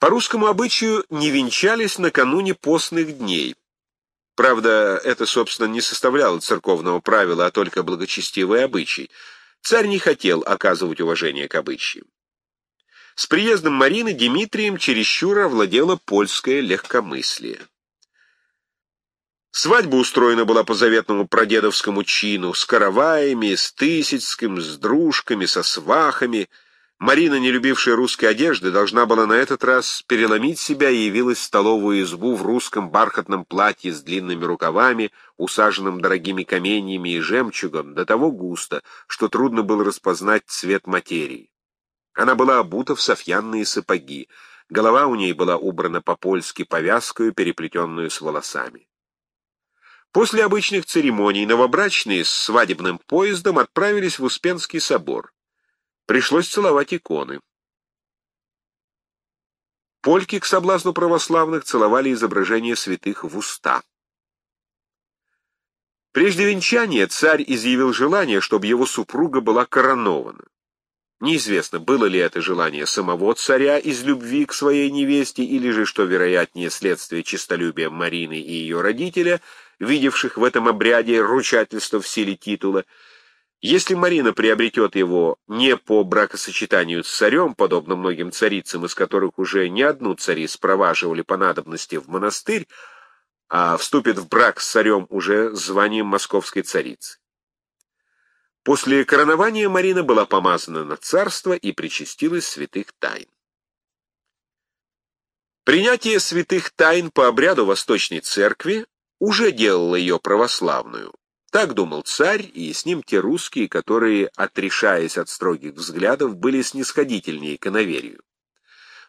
По русскому обычаю не венчались накануне постных дней. Правда, это, собственно, не составляло церковного правила, а только благочестивый обычай. Царь не хотел оказывать уважение к обычаям. С приездом Марины Дмитрием чересчур овладело польское легкомыслие. Свадьба устроена была по заветному прадедовскому чину, с караваями, с Тысяцким, с дружками, со свахами. Марина, не любившая русской одежды, должна была на этот раз переломить себя и явилась в столовую избу в русском бархатном платье с длинными рукавами, усаженным дорогими каменьями и жемчугом, до того густо, что трудно было распознать цвет материи. Она была обута в софьянные сапоги, голова у ней была убрана по-польски повязкою, переплетенную с волосами. После обычных церемоний новобрачные с свадебным поездом отправились в Успенский собор. Пришлось целовать иконы. Польки к соблазну православных целовали изображения святых в уста. Прежде венчания царь изъявил желание, чтобы его супруга была коронована. Неизвестно, было ли это желание самого царя из любви к своей невесте, или же, что вероятнее, следствие честолюбия Марины и ее родителя — видевших в этом обряде ручательство в силе титула, если Марина приобретет его не по бракосочетанию с царем, подобно многим царицам, из которых уже не одну цари спроваживали по надобности в монастырь, а вступит в брак с царем уже званием московской царицы. После коронования Марина была помазана на царство и причастилась святых тайн. Принятие святых тайн по обряду Восточной Церкви уже делала ее православную. Так думал царь, и с ним те русские, которые, отрешаясь от строгих взглядов, были снисходительнее к иноверию.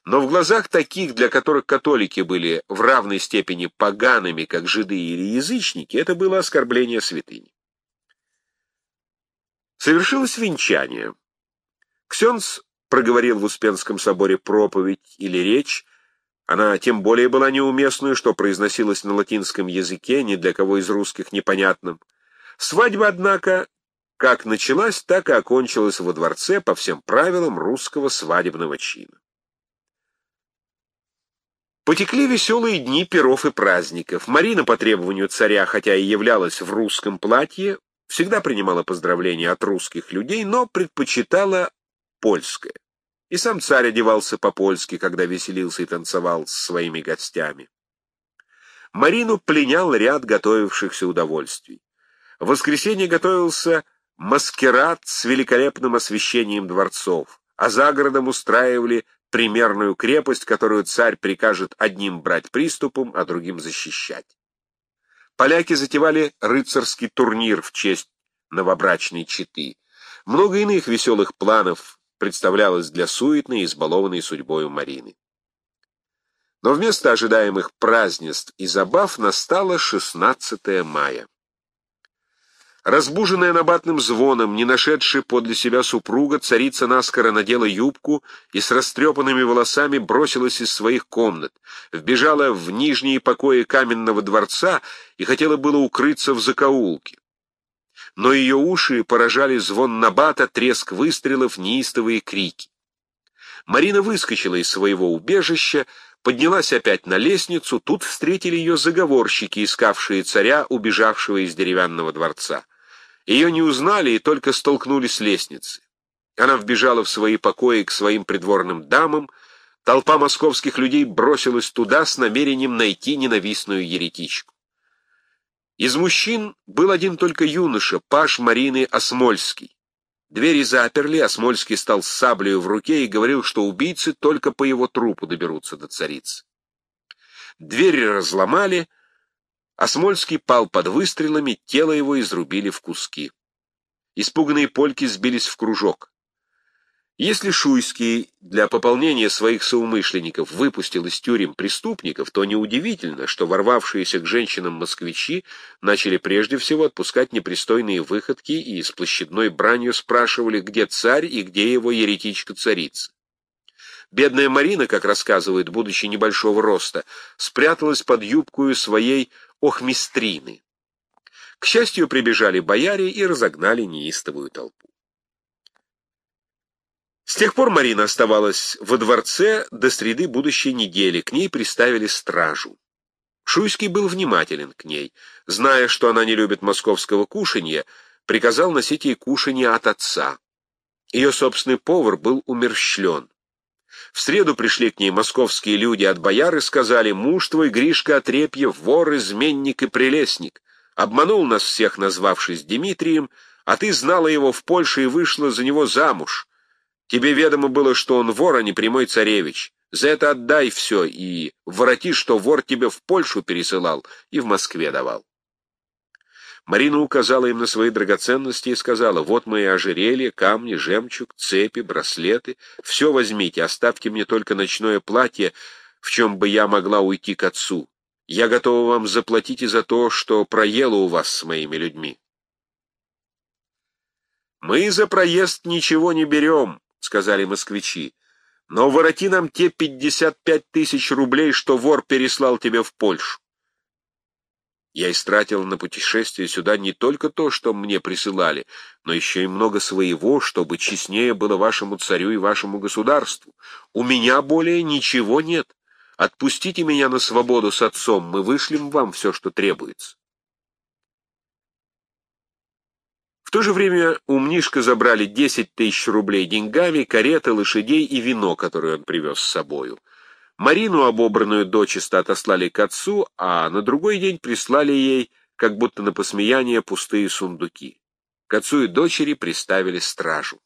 Но в глазах таких, для которых католики были в равной степени погаными, как жиды или язычники, это было оскорбление святыни. Совершилось венчание. Ксенц проговорил в Успенском соборе проповедь или речь, она тем более была неуместную, что произносилась на латинском языке, ни для кого из русских непонятным. Свадьба, однако, как началась, так и окончилась во дворце по всем правилам русского свадебного чина. Потекли веселые дни перов и праздников. Марина по требованию царя, хотя и являлась в русском платье, всегда принимала поздравления от русских людей, но предпочитала польское. И сам царь одевался по-польски, когда веселился и танцевал с своими гостями. Марину пленял ряд готовившихся удовольствий. В воскресенье готовился маскирад с великолепным освещением дворцов, а за городом устраивали примерную крепость, которую царь прикажет одним брать приступом, а другим защищать. Поляки затевали рыцарский турнир в честь новобрачной четы. Много иных веселых планов представлялось для суетной избалованной судьбою Марины. Но вместо ожидаемых празднеств и забав настало 16 мая. Разбуженная набатным звоном, не нашедшая подле себя супруга, царица наскоро надела юбку и с растрепанными волосами бросилась из своих комнат, вбежала в нижние покои каменного дворца и хотела было укрыться в закоулке но ее уши поражали звон набата, треск выстрелов, неистовые крики. Марина выскочила из своего убежища, поднялась опять на лестницу, тут встретили ее заговорщики, искавшие царя, убежавшего из деревянного дворца. Ее не узнали и только столкнули с лестницы. Она вбежала в свои покои к своим придворным дамам, толпа московских людей бросилась туда с намерением найти ненавистную еретичку. Из мужчин был один только юноша, паш Марины Осмольский. Двери заперли, Осмольский стал с саблею в руке и говорил, что убийцы только по его трупу доберутся до царицы. Двери разломали, Осмольский пал под выстрелами, тело его изрубили в куски. Испуганные польки сбились в кружок. Если Шуйский для пополнения своих соумышленников выпустил из тюрем преступников, то неудивительно, что ворвавшиеся к женщинам москвичи начали прежде всего отпускать непристойные выходки и с площадной бранью спрашивали, где царь и где его еретичка-царица. Бедная Марина, как рассказывает, будучи небольшого роста, спряталась под юбкою своей охмистрины. К счастью, прибежали бояре и разогнали неистовую толпу. С тех пор Марина оставалась во дворце до среды будущей недели, к ней приставили стражу. Шуйский был внимателен к ней. Зная, что она не любит московского кушанья, приказал носить ей кушанье от отца. Ее собственный повар был умерщлен. В среду пришли к ней московские люди от бояр и сказали, «Муж твой, Гришка Отрепьев, вор, изменник и прелестник, обманул нас всех, назвавшись Дмитрием, а ты знала его в Польше и вышла за него замуж. Тебе ведомо было, что он вор, а не прямой царевич. За это отдай все и вороти, что вор тебе в Польшу пересылал и в Москве давал». Марина указала им на свои драгоценности и сказала, «Вот мои ожерелья, камни, жемчуг, цепи, браслеты. Все возьмите, оставьте мне только ночное платье, в чем бы я могла уйти к отцу. Я готова вам заплатить и за то, что проела у вас с моими людьми». «Мы за проезд ничего не берем», — сказали москвичи, «но вороти нам те пятьдесят пять тысяч рублей, что вор переслал тебе в Польшу. Я истратил на путешествие сюда не только то, что мне присылали, но еще и много своего, чтобы честнее было вашему царю и вашему государству. У меня более ничего нет. Отпустите меня на свободу с отцом, мы вышлем вам все, что требуется. В то же время у Мнишка забрали десять тысяч рублей деньгами, кареты, лошадей и вино, которое он привез с собою. Марину, обобранную дочисто, отослали к отцу, а на другой день прислали ей, как будто на посмеяние, пустые сундуки. К отцу и дочери приставили стражу.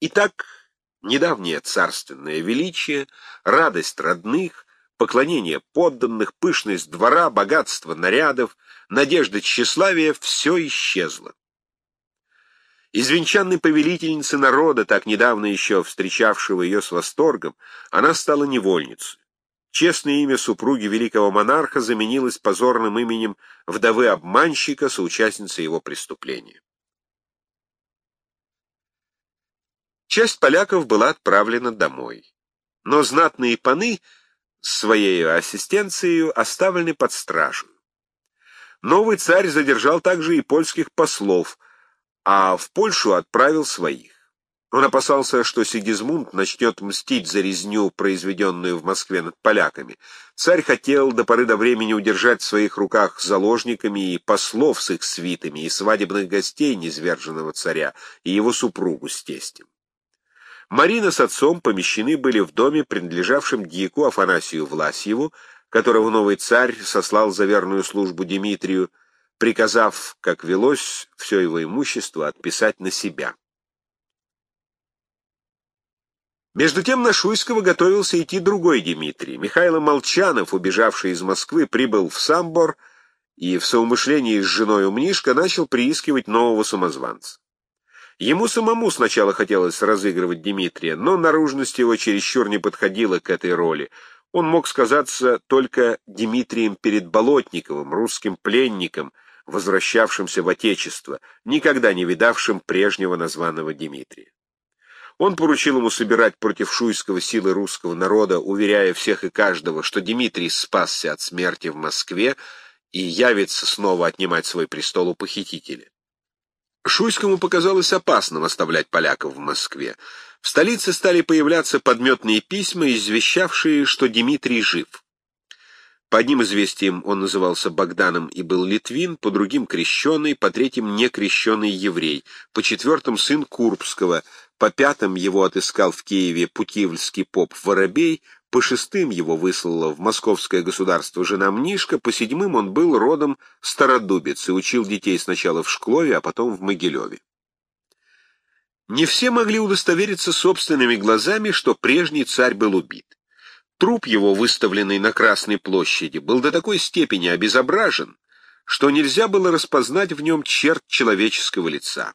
Итак, недавнее царственное величие, радость родных, поклонение подданных, пышность двора, богатство нарядов, надежда тщеславия — все исчезло. Из венчанной повелительницы народа, так недавно еще встречавшего ее с восторгом, она стала невольницей. Честное имя супруги великого монарха заменилось позорным именем вдовы-обманщика, соучастницы его преступления. Часть поляков была отправлена домой. Но знатные паны с своей ассистенцией оставлены под стражу. Новый царь задержал также и польских послов – а в Польшу отправил своих. Он опасался, что Сигизмунд начнет мстить за резню, произведенную в Москве над поляками. Царь хотел до поры до времени удержать в своих руках заложниками и послов с их свитами, и свадебных гостей низверженного царя, и его супругу с тестем. Марина с отцом помещены были в доме, принадлежавшем дьяку Афанасию Власьеву, которого новый царь сослал за верную службу Дмитрию, приказав, как велось, все его имущество отписать на себя. Между тем на Шуйского готовился идти другой Дмитрий. Михаил Молчанов, убежавший из Москвы, прибыл в Самбор и в соумышлении с женой Умнишка начал приискивать нового самозванца. Ему самому сначала хотелось разыгрывать Дмитрия, но наружность его чересчур не подходила к этой роли. Он мог сказаться только Дмитрием перед Болотниковым, русским пленником — возвращавшимся в Отечество, никогда не видавшим прежнего названного Дмитрия. Он поручил ему собирать против Шуйского силы русского народа, уверяя всех и каждого, что Дмитрий спасся от смерти в Москве и явится снова отнимать свой престол у похитителя. Шуйскому показалось опасным оставлять поляков в Москве. В столице стали появляться подметные письма, извещавшие, что Дмитрий жив. По одним известиям он назывался Богданом и был литвин, по другим — крещеный, по третьим — некрещеный еврей, по четвертым — сын Курбского, по пятым его отыскал в Киеве путивльский поп Воробей, по шестым его выслала в московское государство жена Мнишка, по седьмым он был родом стародубец и учил детей сначала в Шклове, а потом в Могилеве. Не все могли удостовериться собственными глазами, что прежний царь был убит. Труп его, выставленный на Красной площади, был до такой степени обезображен, что нельзя было распознать в нем черт человеческого лица.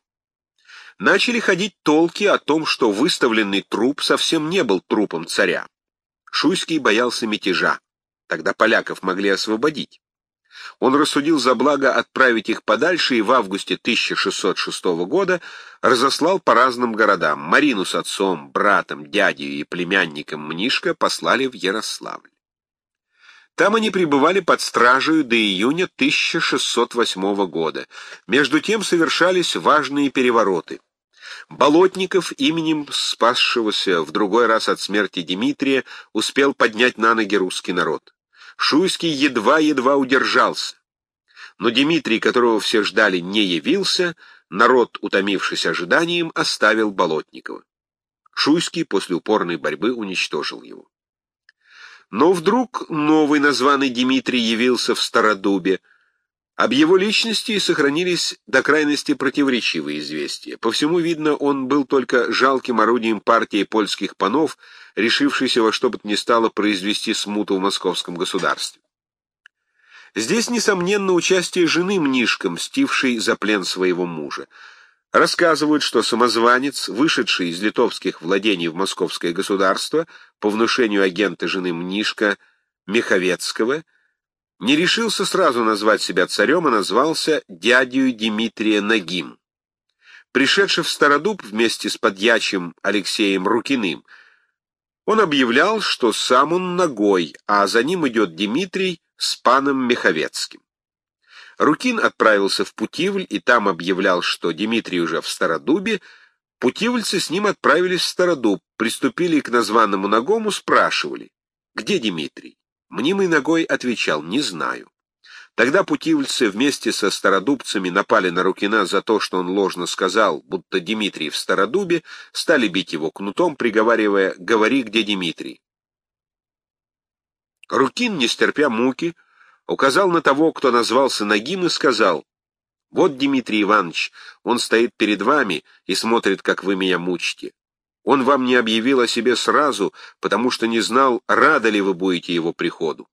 Начали ходить толки о том, что выставленный труп совсем не был трупом царя. Шуйский боялся мятежа. Тогда поляков могли освободить. Он рассудил за благо отправить их подальше и в августе 1606 года разослал по разным городам. Марину с отцом, братом, дядей и племянником Мнишка послали в Ярославль. Там они пребывали под стражей до июня 1608 года. Между тем совершались важные перевороты. Болотников, именем спасшегося в другой раз от смерти Дмитрия, успел поднять на ноги русский народ. Шуйский едва-едва удержался. Но Дмитрий, которого все ждали, не явился, народ, утомившись ожиданием, оставил Болотникова. Шуйский после упорной борьбы уничтожил его. Но вдруг новый названный Дмитрий явился в Стародубе, об его личности сохранились до крайности противоречивые известия. По всему видно, он был только жалким орудием партии польских панов, решившейся во что бы то ни стало произвести смуту в московском государстве. Здесь, несомненно, участие жены Мнишка, мстившей за плен своего мужа. Рассказывают, что самозванец, вышедший из литовских владений в московское государство по внушению агента жены Мнишка Меховецкого, не решился сразу назвать себя царем, а назвался дядью Дмитрия Нагим. Пришедший в Стародуб вместе с подьячим Алексеем Рукиным, он объявлял, что сам он ногой, а за ним идет Дмитрий с паном Меховецким. Рукин отправился в Путивль и там объявлял, что Дмитрий уже в Стародубе, путивльцы с ним отправились в Стародуб, приступили к названному Нагому, спрашивали, где Дмитрий? Мнимый ногой отвечал «не знаю». Тогда путивльцы вместе со стародубцами напали на Рукина за то, что он ложно сказал, будто Дмитрий в Стародубе, стали бить его кнутом, приговаривая «говори, где Дмитрий». Рукин, не стерпя муки, указал на того, кто назвался Нагим, и сказал «Вот Дмитрий Иванович, он стоит перед вами и смотрит, как вы меня мучите. Он вам не объявил о себе сразу, потому что не знал, рады ли вы будете его приходу.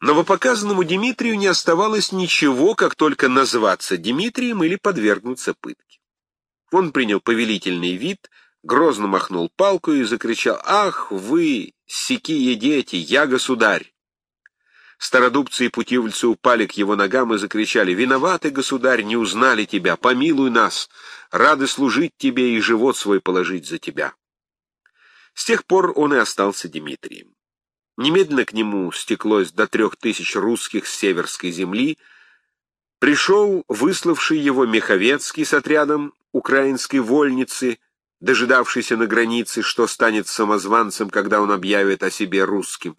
Новопоказанному Дмитрию не оставалось ничего, как только назваться Дмитрием или подвергнуться пытке. Он принял повелительный вид, грозно махнул палку и закричал «Ах вы, сякие дети, я государь!» Стародубцы и путивльцы упали к его ногам и закричали «Виноваты, государь, не узнали тебя, помилуй нас, рады служить тебе и живот свой положить за тебя». С тех пор он и остался Дмитрием. Немедленно к нему стеклось до трех тысяч русских с северской земли, пришел выславший его Меховецкий с отрядом украинской вольницы, дожидавшийся на границе, что станет самозванцем, когда он объявит о себе русским.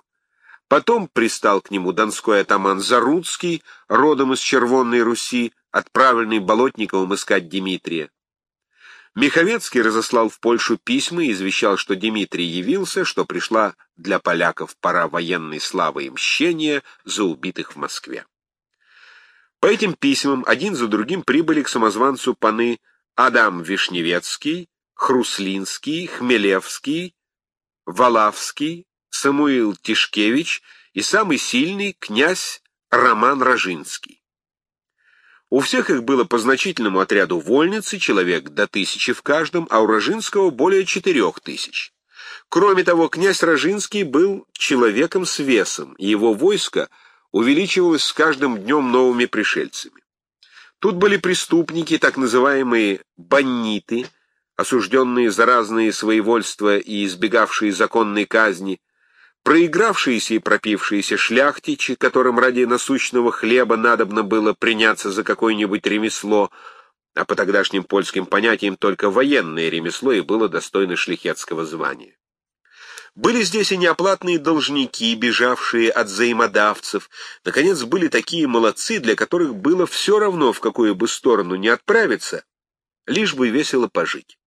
Потом пристал к нему донской атаман Заруцкий, родом из Червонной Руси, отправленный Болотниковым искать Дмитрия. Миховецкий разослал в Польшу письма и извещал, что Дмитрий явился, что пришла для поляков пора военной славы и мщения за убитых в Москве. По этим письмам один за другим прибыли к самозванцу паны Адам Вишневецкий, Хруслинский, Хмелевский, Валавский, Самуил Тишкевич и самый сильный князь Роман Рожинский. У всех их было по значительному отряду вольницы, человек до тысячи в каждом, а у Рожинского более четырех тысяч. Кроме того, князь Рожинский был человеком с весом, и его войско увеличивалось с каждым днем новыми пришельцами. Тут были преступники, так называемые «банниты», осужденные за разные своевольства и избегавшие законной казни, Проигравшиеся и пропившиеся шляхтичи, которым ради насущного хлеба надобно было приняться за какое-нибудь ремесло, а по тогдашним польским понятиям только военное ремесло и было достойно шляхетского звания. Были здесь и неоплатные должники, бежавшие от взаимодавцев. Наконец, были такие молодцы, для которых было все равно, в какую бы сторону не отправиться, лишь бы весело пожить.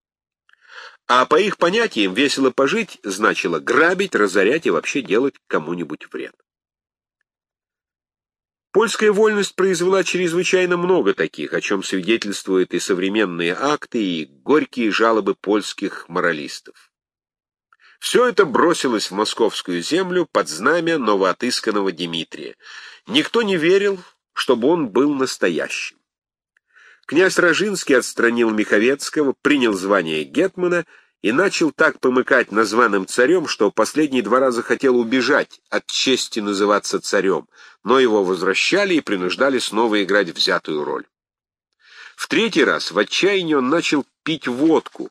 А по их понятиям весело пожить значило грабить, разорять и вообще делать кому-нибудь вред. Польская вольность произвела чрезвычайно много таких, о чем свидетельствуют и современные акты, и горькие жалобы польских моралистов. Все это бросилось в московскую землю под знамя новоотысканного Дмитрия. Никто не верил, чтобы он был настоящим. Князь Рожинский отстранил Миховецкого, принял звание гетмана и начал так помыкать названным царем, что последние два раза хотел убежать от чести называться царем, но его возвращали и принуждали снова играть взятую роль. В третий раз в отчаянии он начал пить водку,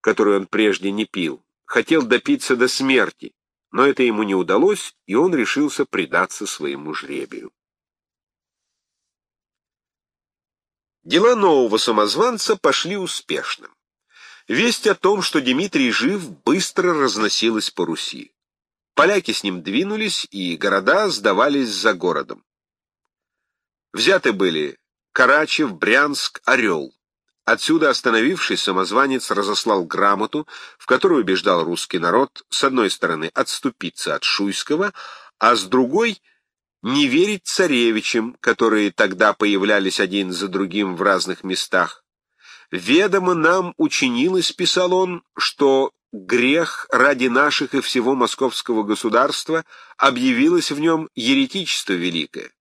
которую он прежде не пил, хотел допиться до смерти, но это ему не удалось, и он решился предаться своему жребию. Дела нового самозванца пошли успешно. Весть о том, что Дмитрий жив, быстро разносилась по Руси. Поляки с ним двинулись, и города сдавались за городом. Взяты были Карачев, Брянск, Орел. Отсюда остановившись, самозванец разослал грамоту, в которой убеждал русский народ, с одной стороны, отступиться от Шуйского, а с другой — не верить царевичам, которые тогда появлялись один за другим в разных местах. «Ведомо нам учинилось», — писал он, — «что грех ради наших и всего московского государства объявилось в нем еретичество великое.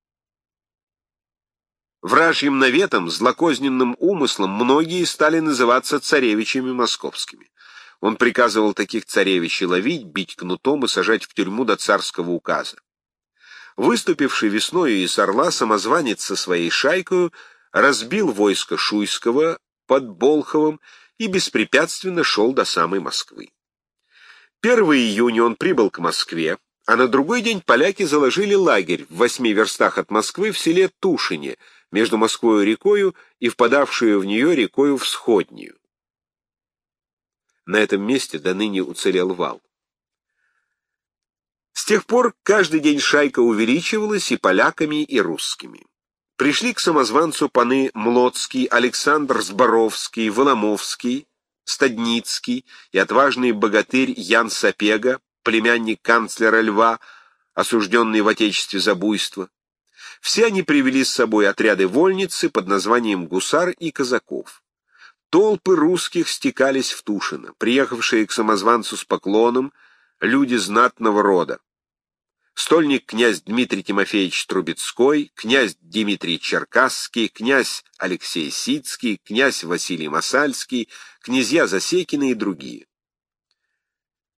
Вражьим наветом, злокозненным умыслом многие стали называться царевичами московскими. Он приказывал таких царевичей ловить, бить кнутом и сажать в тюрьму до царского указа. Выступивший весною из Орла, самозванец со своей шайкою разбил войско Шуйского под Болховым и беспрепятственно шел до самой Москвы. 1 июня он прибыл к Москве, а на другой день поляки заложили лагерь в восьми верстах от Москвы в селе Тушине, между Москвою рекою и впадавшую в нее рекою Всходнюю. На этом месте до ныне уцелел вал. С тех пор каждый день шайка увеличивалась и поляками, и русскими. Пришли к самозванцу паны Млоцкий, Александр Зборовский, Воломовский, Стадницкий и отважный богатырь Ян Сапега, племянник канцлера Льва, осужденный в Отечестве за буйство. Все они привели с собой отряды вольницы под названием гусар и казаков. Толпы русских стекались в Тушино, приехавшие к самозванцу с поклоном, люди знатного рода стольник князь Дмитрий Тимофеевич Трубецкой, князь Дмитрий Черкасский, князь Алексей Сицкий, князь Василий Масальский, князья Засекины и другие.